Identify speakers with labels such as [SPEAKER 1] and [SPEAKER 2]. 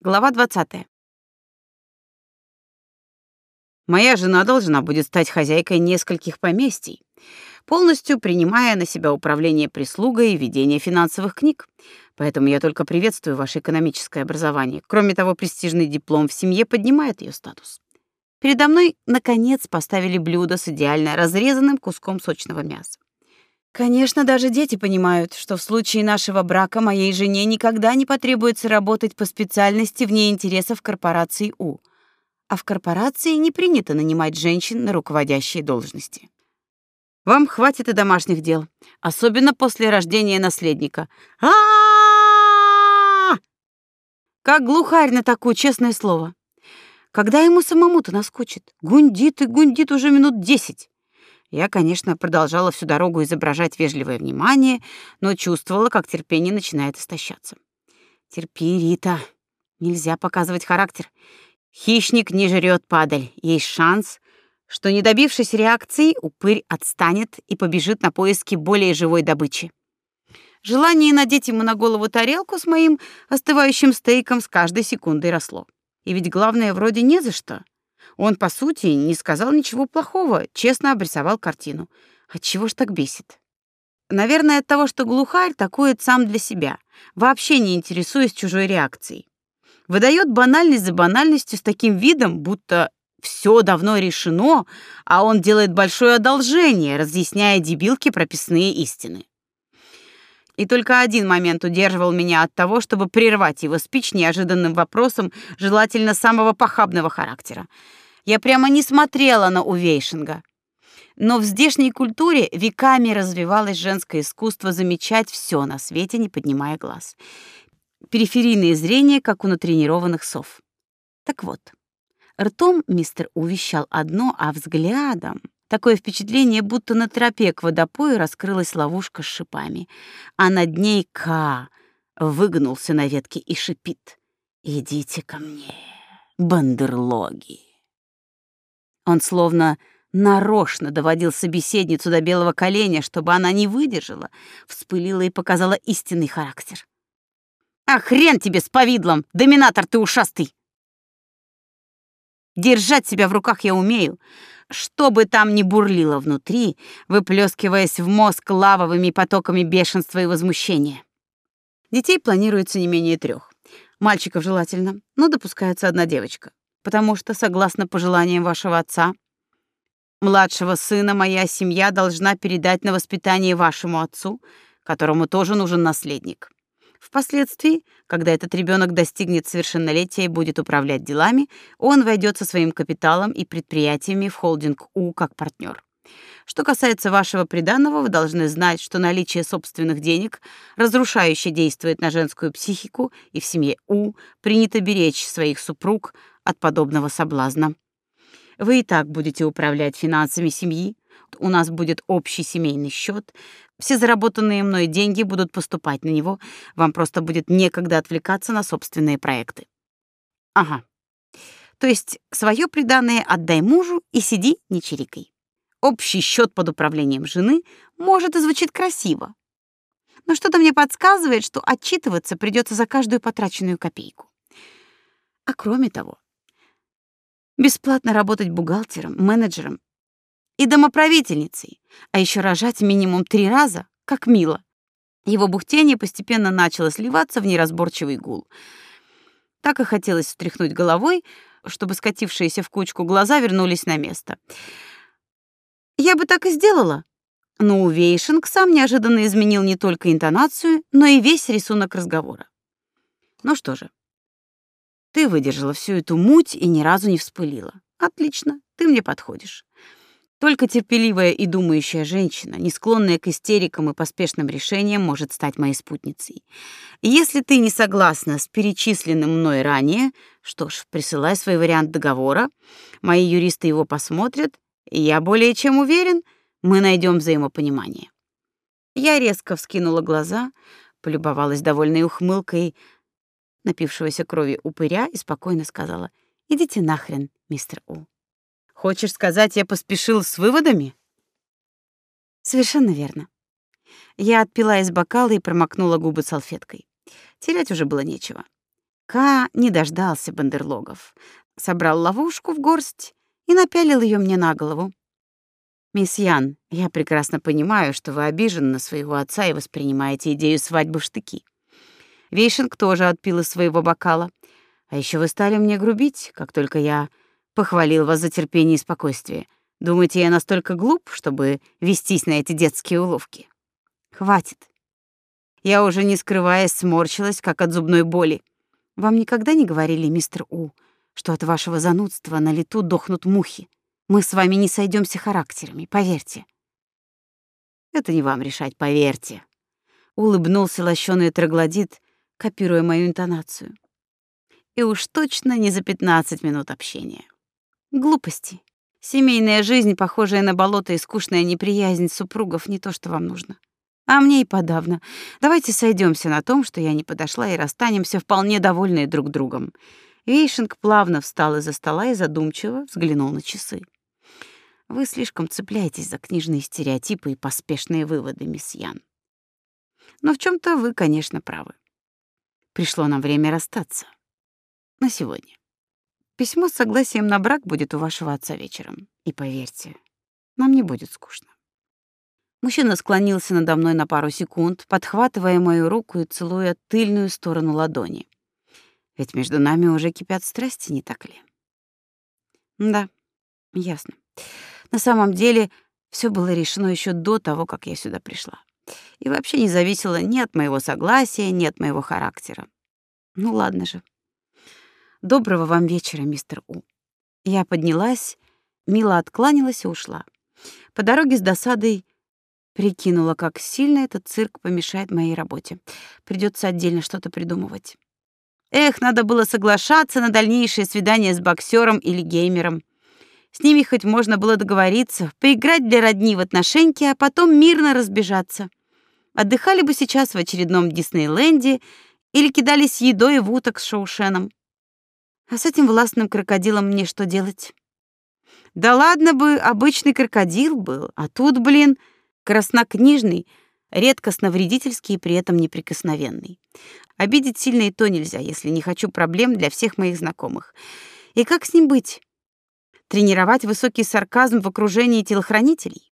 [SPEAKER 1] Глава 20. Моя жена должна будет стать хозяйкой нескольких поместий, полностью принимая на себя управление прислугой и ведение финансовых книг. Поэтому я только приветствую ваше экономическое образование. Кроме того, престижный диплом в семье поднимает ее статус. Передо мной наконец поставили блюдо с идеально разрезанным куском сочного мяса. Конечно, даже дети понимают, что в случае нашего брака моей жене никогда не потребуется работать по специальности вне интересов корпорации У. А в корпорации не принято нанимать женщин на руководящие должности. Вам хватит и домашних дел, особенно после рождения наследника. А! Как глухарь на такое честное слово. Когда ему самому-то наскучит? Гундит и гундит уже минут десять. Я, конечно, продолжала всю дорогу изображать вежливое внимание, но чувствовала, как терпение начинает истощаться. Терпи, Рита. Нельзя показывать характер. Хищник не жрет падаль. Есть шанс, что, не добившись реакции, упырь отстанет и побежит на поиски более живой добычи. Желание надеть ему на голову тарелку с моим остывающим стейком с каждой секундой росло. И ведь главное, вроде не за что. Он, по сути, не сказал ничего плохого, честно обрисовал картину. От чего ж так бесит? Наверное, от того, что глухарь такует сам для себя, вообще не интересуясь чужой реакцией. Выдает банальность за банальностью с таким видом, будто все давно решено, а он делает большое одолжение, разъясняя дебилке прописные истины. И только один момент удерживал меня от того, чтобы прервать его спич неожиданным вопросом, желательно самого похабного характера. Я прямо не смотрела на Увейшинга. Но в здешней культуре веками развивалось женское искусство замечать все на свете, не поднимая глаз. Периферийное зрение, как у натренированных сов. Так вот, ртом мистер увещал одно, а взглядом Такое впечатление, будто на тропе к водопою раскрылась ловушка с шипами, а над ней Ка выгнулся на ветке и шипит: "Идите ко мне, бандерлоги". Он словно нарочно доводил собеседницу до белого коленя, чтобы она не выдержала, вспылила и показала истинный характер. «А хрен тебе с повидлом, доминатор ты ушастый!» Держать себя в руках я умею, что бы там ни бурлило внутри, выплескиваясь в мозг лавовыми потоками бешенства и возмущения. Детей планируется не менее трех. Мальчиков желательно, но допускается одна девочка потому что, согласно пожеланиям вашего отца, младшего сына моя семья должна передать на воспитание вашему отцу, которому тоже нужен наследник. Впоследствии, когда этот ребенок достигнет совершеннолетия и будет управлять делами, он войдет со своим капиталом и предприятиями в холдинг У как партнер. Что касается вашего приданого, вы должны знать, что наличие собственных денег разрушающе действует на женскую психику, и в семье У принято беречь своих супруг от подобного соблазна. Вы и так будете управлять финансами семьи. У нас будет общий семейный счет. Все заработанные мной деньги будут поступать на него. Вам просто будет некогда отвлекаться на собственные проекты. Ага. То есть свое приданое отдай мужу и сиди не чирикай. Общий счет под управлением жены может и звучит красиво. Но что-то мне подсказывает, что отчитываться придется за каждую потраченную копейку. А кроме того, бесплатно работать бухгалтером, менеджером и домоправительницей, а еще рожать минимум три раза, как мило. Его бухтение постепенно начало сливаться в неразборчивый гул. Так и хотелось встряхнуть головой, чтобы скатившиеся в кучку глаза вернулись на место. Я бы так и сделала. Но Увейшинг сам неожиданно изменил не только интонацию, но и весь рисунок разговора. Ну что же, ты выдержала всю эту муть и ни разу не вспылила. Отлично, ты мне подходишь. Только терпеливая и думающая женщина, не склонная к истерикам и поспешным решениям, может стать моей спутницей. Если ты не согласна с перечисленным мной ранее, что ж, присылай свой вариант договора, мои юристы его посмотрят я более чем уверен, мы найдем взаимопонимание. Я резко вскинула глаза, полюбовалась довольной ухмылкой напившегося крови упыря и спокойно сказала: "Идите нахрен, мистер У. Хочешь сказать, я поспешил с выводами?" Совершенно верно. Я отпила из бокала и промокнула губы салфеткой. Терять уже было нечего. Ка не дождался бандерлогов. Собрал ловушку в горсть и напялил ее мне на голову. Мисс Ян, я прекрасно понимаю, что вы обижены на своего отца и воспринимаете идею свадьбы в штыки. Вейшинг тоже отпил из своего бокала. А еще вы стали мне грубить, как только я похвалил вас за терпение и спокойствие. Думаете, я настолько глуп, чтобы вестись на эти детские уловки? Хватит. Я уже не скрываясь сморщилась, как от зубной боли. Вам никогда не говорили, мистер У, что от вашего занудства на лету дохнут мухи? Мы с вами не сойдемся характерами, поверьте. Это не вам решать, поверьте. Улыбнулся лощёный троглодит, копируя мою интонацию. И уж точно не за 15 минут общения. Глупости. Семейная жизнь, похожая на болото и скучная неприязнь супругов, не то, что вам нужно. А мне и подавно. Давайте сойдемся на том, что я не подошла и расстанемся вполне довольные друг другом. Вейшинг плавно встал из-за стола и задумчиво взглянул на часы. Вы слишком цепляетесь за книжные стереотипы и поспешные выводы, мисс Ян. Но в чем то вы, конечно, правы. Пришло нам время расстаться. На сегодня. Письмо с согласием на брак будет у вашего отца вечером. И поверьте, нам не будет скучно. Мужчина склонился надо мной на пару секунд, подхватывая мою руку и целуя тыльную сторону ладони. Ведь между нами уже кипят страсти, не так ли? Да, ясно. На самом деле, все было решено еще до того, как я сюда пришла. И вообще не зависело ни от моего согласия, ни от моего характера. Ну ладно же. Доброго вам вечера, мистер У. Я поднялась, мило откланялась и ушла. По дороге с досадой прикинула, как сильно этот цирк помешает моей работе. Придется отдельно что-то придумывать. Эх, надо было соглашаться на дальнейшее свидание с боксером или геймером. С ними хоть можно было договориться, поиграть для родни в отношеньки, а потом мирно разбежаться. Отдыхали бы сейчас в очередном Диснейленде или кидались едой в уток с Шоушеном. А с этим властным крокодилом мне что делать? Да ладно бы, обычный крокодил был, а тут, блин, краснокнижный, редкостно вредительский и при этом неприкосновенный. Обидеть сильно и то нельзя, если не хочу проблем для всех моих знакомых. И как с ним быть? Тренировать высокий сарказм в окружении телохранителей?